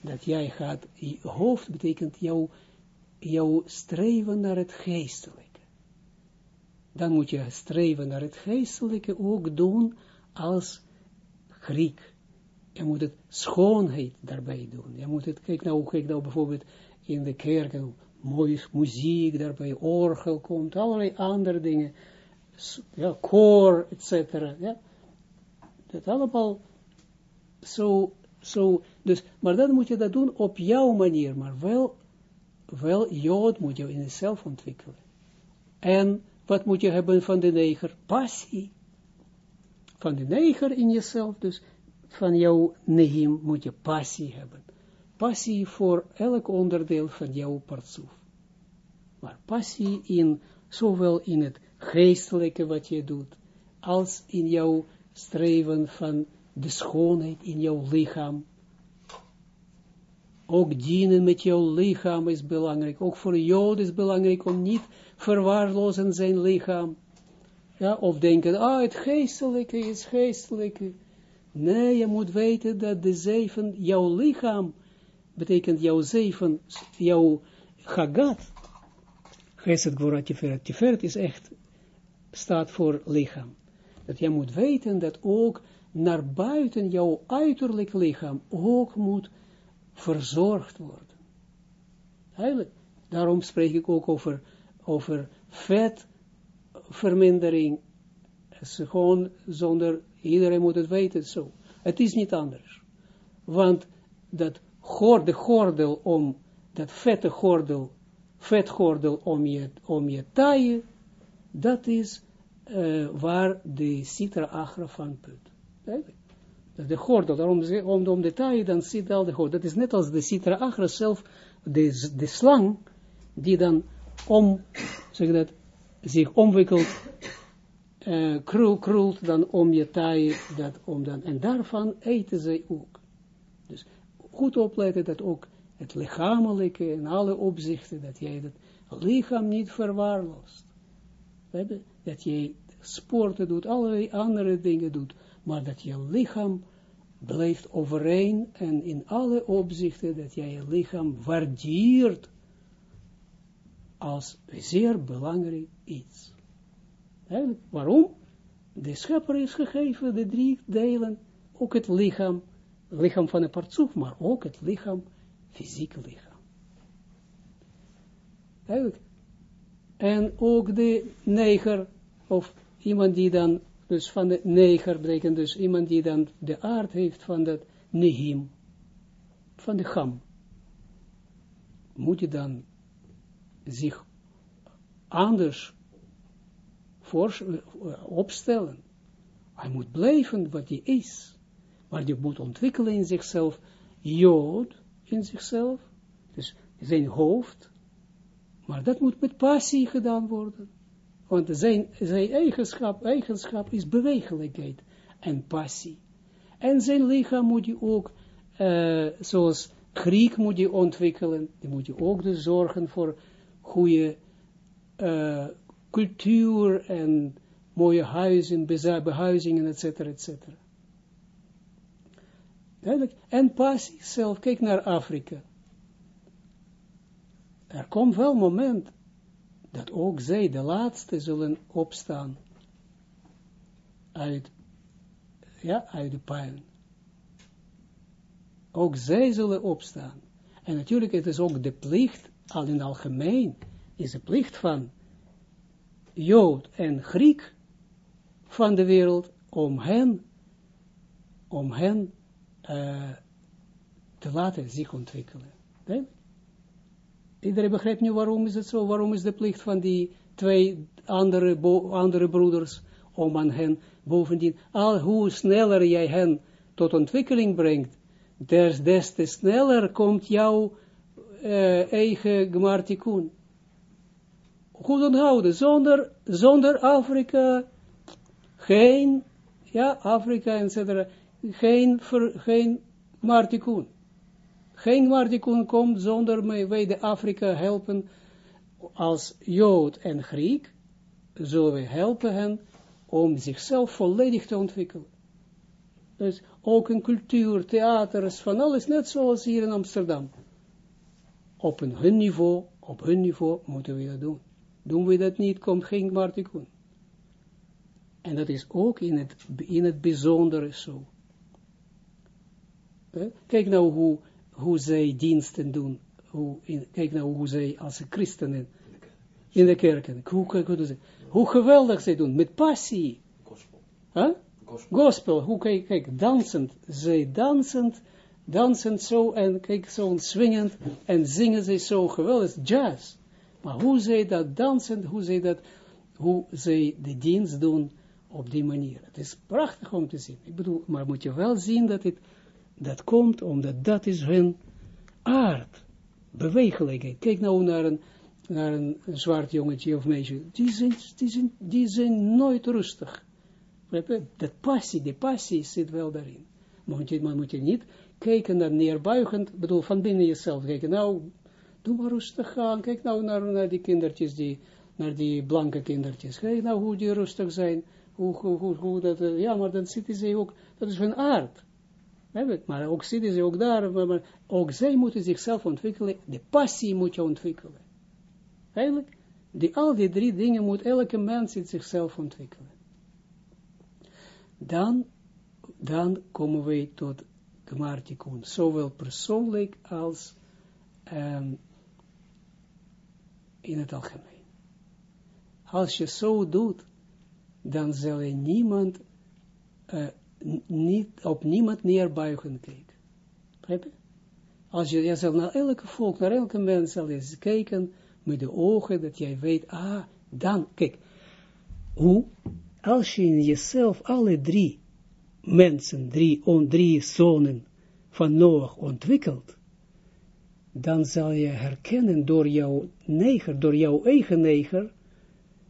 Dat jij gaat, hoofd betekent jouw, jouw streven naar het geestelijke. Dan moet je streven naar het geestelijke ook doen als Griek. Je moet het schoonheid daarbij doen. Je moet het, kijk nou, kijk nou bijvoorbeeld in de kerk, mooie muziek daarbij, orgel komt, allerlei andere dingen, ja, koor, etc. Ja. Dat allemaal dus, maar dan moet je dat doen op jouw manier, maar wel, wel Jood moet je in jezelf ontwikkelen. En wat moet je hebben van de neger? Passie. Van de neger in jezelf, dus van jouw nehim moet je passie hebben. Passie voor elk onderdeel van jouw partsoef. Maar passie in, zowel in het geestelijke wat je doet, als in jouw streven van de schoonheid in jouw lichaam. Ook dienen met jouw lichaam is belangrijk. Ook voor jou is belangrijk om niet verwaarlozen zijn lichaam. Ja, of denken, ah, het geestelijke is geestelijke. Nee, je moet weten dat de zeven, jouw lichaam, betekent jouw zeven, jouw chagat. Geset Gvorat Tiferet. Tiferet is echt, staat voor lichaam. Dat je moet weten dat ook naar buiten jouw uiterlijk lichaam ook moet verzorgd worden. Eigenlijk, daarom spreek ik ook over, over vetvermindering. Gewoon zonder, iedereen moet het weten zo. Het is niet anders. Want dat de gordel om, dat vette gordel, vetgordel om je, om je taille, dat is uh, waar de citra agra van put. De gordel, daarom om, de taille, dan zit al de gordel. Dat is net als de citra agra zelf, de, de slang, die dan om, zeg dat, zich omwikkelt, uh, krul, dan om je taille, dat om dan, en daarvan eten ze ook. Dus goed opletten dat ook het lichamelijke in alle opzichten, dat jij het lichaam niet verwaarloost. Dat jij sporten doet, allerlei andere dingen doet, maar dat je lichaam blijft overeen en in alle opzichten dat jij je lichaam waardeert als zeer belangrijk iets. waarom? De schepper is gegeven, de drie delen, ook het lichaam, lichaam van een partsoef, maar ook het lichaam, fysieke lichaam. En ook de neger, of iemand die dan, dus van de neger betekent dus iemand die dan de aard heeft van dat nehim, van de gam. Moet je dan zich anders voor, opstellen. Hij moet blijven wat hij is. Maar die moet ontwikkelen in zichzelf, jood in zichzelf, dus zijn hoofd. Maar dat moet met passie gedaan worden. Want zijn, zijn eigenschap, eigenschap is bewegelijkheid en passie. En zijn lichaam moet je ook, uh, zoals Griek moet je ontwikkelen, die moet je ook dus zorgen voor goede uh, cultuur en mooie huizen, behuizingen, et cetera, et cetera. En passie zelf, kijk naar Afrika. Er komt wel een moment dat ook zij, de laatste, zullen opstaan uit, ja, uit de pijn. Ook zij zullen opstaan. En natuurlijk, het is ook de plicht, al in het algemeen, is de plicht van Jood en Griek van de wereld, om hen, om hen uh, te laten zich ontwikkelen. Nee? Iedereen begrijpt nu waarom is het zo, waarom is de plicht van die twee andere, andere broeders, om aan hen bovendien, al hoe sneller jij hen tot ontwikkeling brengt, des, des te sneller komt jouw uh, eigen Gmartikun. Goed onthouden, zonder, zonder Afrika, geen, ja, Afrika, etc., geen, ver, geen. Geen Martikun komt zonder wij de Afrika helpen als Jood en Griek, zullen we helpen hen om zichzelf volledig te ontwikkelen. Dus ook in cultuur, theaters, van alles, net zoals hier in Amsterdam. Op een hun niveau, op hun niveau moeten we dat doen. Doen we dat niet, komt geen Martikun. En dat is ook in het, in het bijzondere zo. Kijk nou hoe, hoe zij diensten doen. Hoe, in, kijk nou hoe zij als christenen in de kerken. Hoe, hoe, hoe geweldig zij doen. Met passie. Gospel. Huh? Gospel. Gospel. Hoe kijk, kijk, dansend. Zij dansend. Dansend zo en kijk zo swingend. En zingen zij zo geweldig. Jazz. Maar hoe zij dat dansend. Hoe zij dat. Hoe zij de dienst doen op die manier. Het is prachtig om te zien. Ik bedoel, maar moet je wel zien dat het dat komt omdat dat is hun aard, bewegelijkheid. Kijk nou naar een, naar een zwart jongetje of meisje, die zijn, die zijn, die zijn nooit rustig. Dat passie, de passie zit wel daarin. Maar moet je, maar moet je niet kijken naar neerbuigend, bedoel, van binnen jezelf kijken, nou, doe maar rustig aan, kijk nou naar, naar die kindertjes, die, naar die blanke kindertjes, kijk nou hoe die rustig zijn, hoe, hoe, hoe, hoe dat, ja, maar dan zitten ze ook, dat is hun aard. Maar ook zitten ze ook daar, maar, ook zij moeten zichzelf ontwikkelen, de passie moet je ontwikkelen. Eigenlijk, die, al die drie dingen moet elke mens in zichzelf ontwikkelen. Dan, dan komen wij tot Gmartikun, zowel persoonlijk als um, in het algemeen. Als je zo doet, dan zal je niemand uh, niet, op niemand neerbuigen kijken. Als je, je zal naar elke volk, naar elke mens zal eens kijken, met de ogen, dat jij weet, ah, dan, kijk, hoe, als je in jezelf alle drie mensen, drie, on, drie zonen van Noach ontwikkelt, dan zal je herkennen door jouw neger, door jouw eigen neger,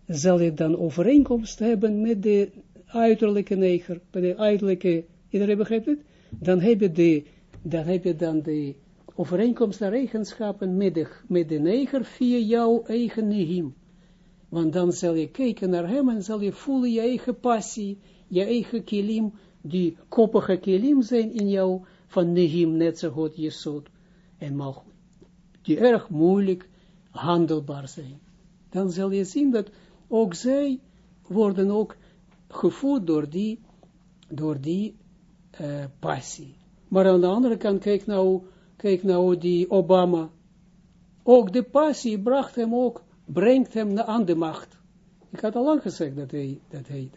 zal je dan overeenkomst hebben met de uiterlijke neger, bij de uiterlijke, iedereen begrijpt? Dan heb je, de, dan, heb je dan de overeenkomst naar eigenschappen met de, neger via jouw eigen nehim. Want dan zal je kijken naar hem en zal je voelen je eigen passie, je eigen kilim, die koppige kilim zijn in jou, van nehim, net zo goed jesod en malchut, die erg moeilijk handelbaar zijn. Dan zal je zien dat ook zij worden ook gevoed door die, door die uh, passie. Maar aan de andere kant, kijk nou, kijk nou die Obama. Ook de passie bracht hem ook, brengt hem aan de macht. Ik had al lang gezegd dat hij dat. Hij,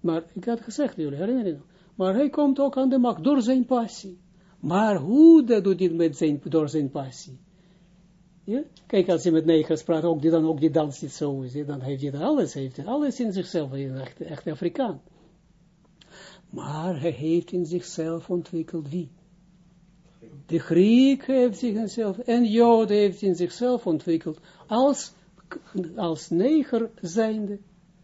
maar ik had gezegd, jullie herinneren Maar hij komt ook aan de macht door zijn passie. Maar hoe dat doet hij met zijn, door zijn passie? Kijk, als je met negers praat, ook die dan ook die dans niet zo dan heeft hij alles, heeft alles in zichzelf, hij is echt, echt Afrikaan. Maar hij heeft in zichzelf ontwikkeld wie? De Griek heeft zichzelf, en Jood heeft in zichzelf ontwikkeld, als, als neger zijnde.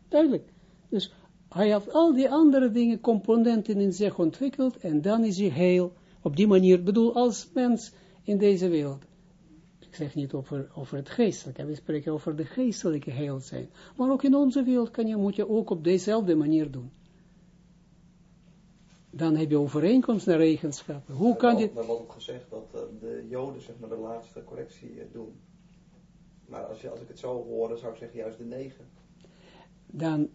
Duidelijk. Dus hij heeft al die andere dingen, componenten in zich ontwikkeld, en dan is hij heel, op die manier, bedoel, als mens in deze wereld. Ik zeg niet over, over het geestelijke, we spreken over de geestelijke heel zijn. Maar ook in onze wereld kan je, moet je ook op dezelfde manier doen. Dan heb je overeenkomst naar eigenschappen. Hoe kan je... dit... Er wordt ook gezegd dat uh, de joden zeg maar de laatste correctie uh, doen. Maar als, je, als ik het zo hoor, dan zou ik zeggen juist de negen. Dan,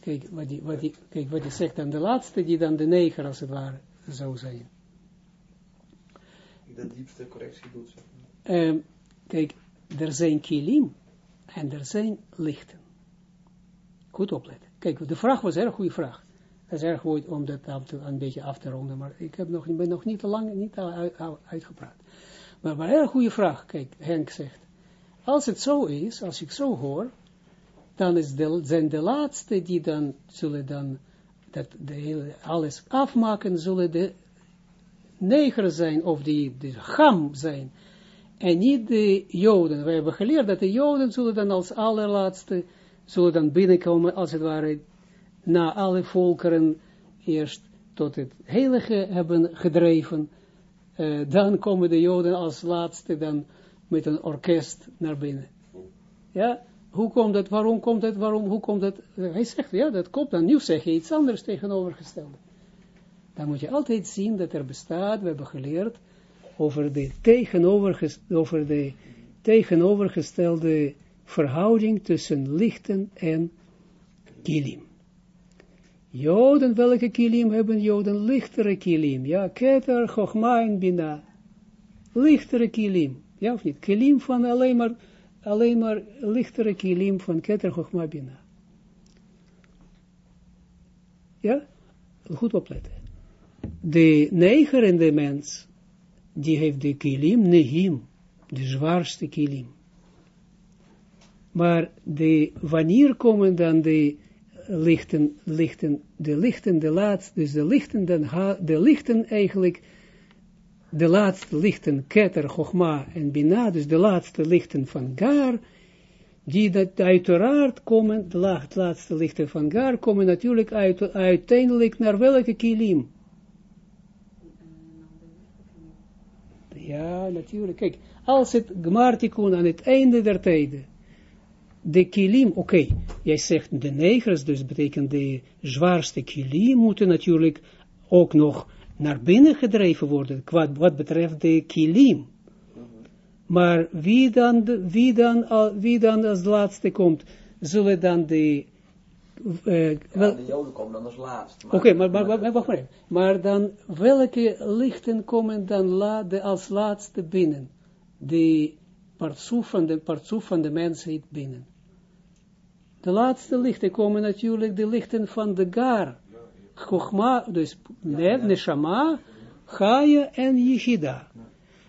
kijk wat die, wat die, kijk wat die zegt dan de laatste, die dan de negen als het ware zou zijn. De diepste correctie doet, zeg maar. Um, kijk, er zijn kilim en er zijn lichten. Goed opletten. Kijk, de vraag was een erg goede vraag. Het is erg goed om dat een beetje af te ronden, maar ik heb nog, ben nog niet te lang niet uit, uitgepraat. Maar, een erg goede vraag. Kijk, Henk zegt, als het zo is, als ik zo hoor, dan is de, zijn de laatste die dan zullen dan dat de hele, alles afmaken, zullen de neger zijn, of die de gam zijn, en niet de joden. We hebben geleerd dat de joden zullen dan als allerlaatste, zullen dan binnenkomen, als het ware, na alle volkeren eerst tot het heilige hebben gedreven, dan komen de joden als laatste dan met een orkest naar binnen. Ja, hoe komt dat, waarom komt dat, waarom, hoe komt dat? Hij zegt, ja, dat komt dan, nu zeg je iets anders tegenovergestelde. Dan moet je altijd zien dat er bestaat, we hebben geleerd, over de, over de tegenovergestelde verhouding tussen lichten en kilim. Joden, welke kilim hebben Joden? Lichtere kilim, ja, keter, chogma bina. Lichtere kilim. Ja of niet? Kilim van alleen maar, alleen lichtere kilim van Keter Chochma Bina. Ja? Goed opletten. De negerende mens, die heeft de kilim nehim, de zwaarste kilim. Maar de, wanneer komen dan de lichten, lichten, de lichten, de laatste, dus de lichten, dan de lichten eigenlijk de laatste lichten, Keter, Chogma en Bina, dus de laatste lichten van Gar, die dat uiteraard komen, de laatste lichten van Gar, komen natuurlijk uit, uiteindelijk naar welke kilim? Ja, natuurlijk. Kijk, als het Gmartikun aan het einde der tijden, de kilim, oké, jij zegt de negers, dus betekent de zwaarste kilim, moeten natuurlijk ook nog naar binnen gedreven worden, wat, wat betreft de kilim. Maar wie dan, wie, dan, wie dan als laatste komt, zullen dan de... Uh, ja, de joden komen dan als laatste. Oké, okay, maar, maar, maar, wacht maar. Maar dan, welke lichten komen dan la, de, als laatste binnen? De partsoef van de, partsoef van de mensheid binnen. De laatste lichten komen natuurlijk de lichten van de gar. Chogma, dus net, Neshama, Chaya en Yeshida.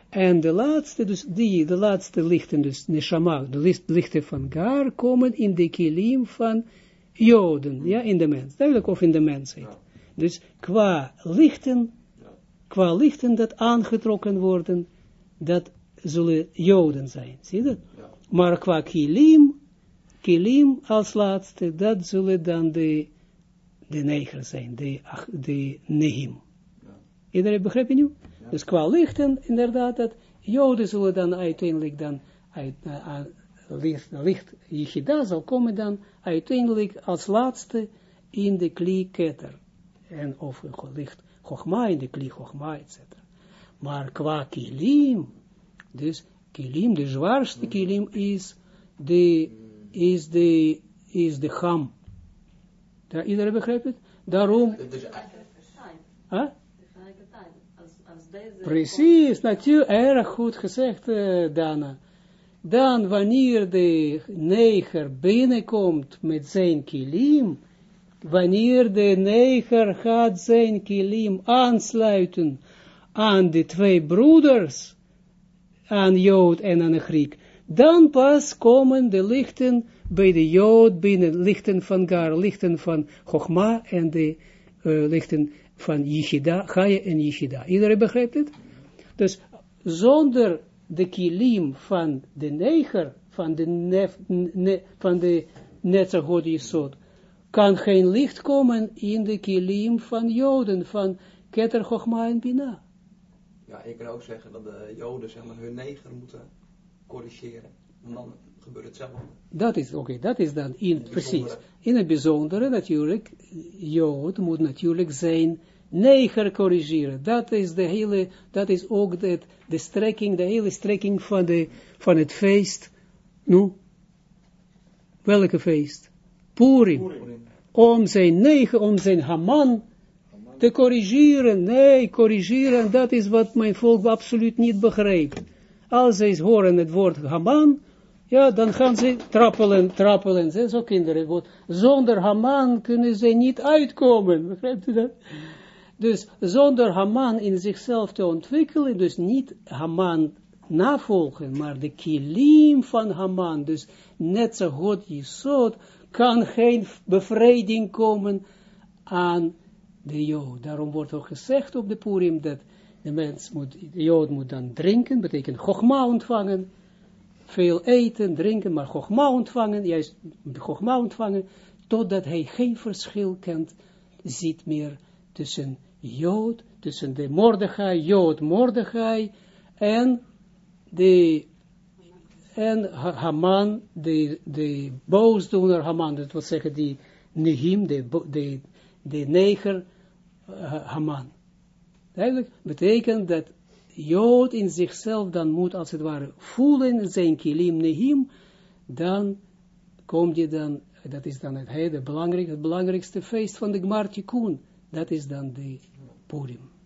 En de laatste, dus die, de laatste lichten, dus Neshama, de lichten van Gar, komen in de kilim van Joden, ja, in de mens, duidelijk of in de mensheid. Dus qua lichten, qua lichten dat aangetrokken worden, dat zullen Joden zijn, zie je dat? Maar qua kilim, kilim als laatste, dat zullen dan de de neger zijn, de, de nehim. Iedereen begrijpt je nu? Dus qua lichten, inderdaad, dat joden zullen dan uiteindelijk dan, uit, uh, licht, licht Yichida zal komen dan uiteindelijk als laatste in de kli keter. En of licht Chogma in de kli Chogma, etc. Maar qua kilim, dus kilim, de zwaarste kilim is de, is de, is de ham ja, iedereen begrijpt het? Daarom... Huh? Precies, natuurlijk, erg goed gezegd, uh, Dana. Dan, wanneer de neger binnenkomt met zijn kilim, wanneer de neger gaat zijn kilim aansluiten aan de twee broeders, aan Jood en aan de Griek, dan pas komen de lichten bij de Jood binnen, lichten van Gar, lichten van Chogma en de uh, lichten van Yishida, Chaya en Yishida. Iedereen begrijpt het? Dus zonder de kilim van de neger, van de, nef, ne, van de Yisod, kan geen licht komen in de kilim van Joden, van Keter, Chogma en Bina. Ja, je kan ook zeggen dat de Joden zeg maar, hun neger moeten corrigeren. En dan gebeurt hetzelfde. Dat is, oké, dat is dan in, precies. In het bijzondere natuurlijk, Jood moet natuurlijk zijn neger corrigeren. Dat is de hele, dat is ook de, de strekking, de hele strekking van, de, van het feest. Nu, welke feest? Purim. Om zijn neger, om zijn Haman te corrigeren. Nee, corrigeren, dat is wat mijn volk absoluut niet begrijpt. Als ze horen het woord Haman, ja, dan gaan ze trappelen, trappelen. Ze zo kinderen. Zonder Haman kunnen ze niet uitkomen. Begrijpt u dat? Dus zonder Haman in zichzelf te ontwikkelen, dus niet Haman navolgen, maar de kilim van Haman, dus net zo goed Jesod, kan geen bevrijding komen aan de Jood. Daarom wordt ook gezegd op de Purim dat de mens moet, de Jood moet dan drinken, betekent Chogma ontvangen, veel eten, drinken, maar Chogma ontvangen, juist Chogma ontvangen, totdat hij geen verschil kent, ziet meer tussen Jood, tussen de Mordechai, Jood, Mordechai, en de en Haman, de, de boosdoener Haman, dat wil zeggen die Nehim, de, de, de neger uh, Haman. Eigenlijk betekent dat Jood in zichzelf dan moet als het ware voelen zijn kilim Nehim, dan komt je dan, dat is dan het, het, belangrijk, het belangrijkste feest van de Gmar Tikkun, dat is dan de Purim.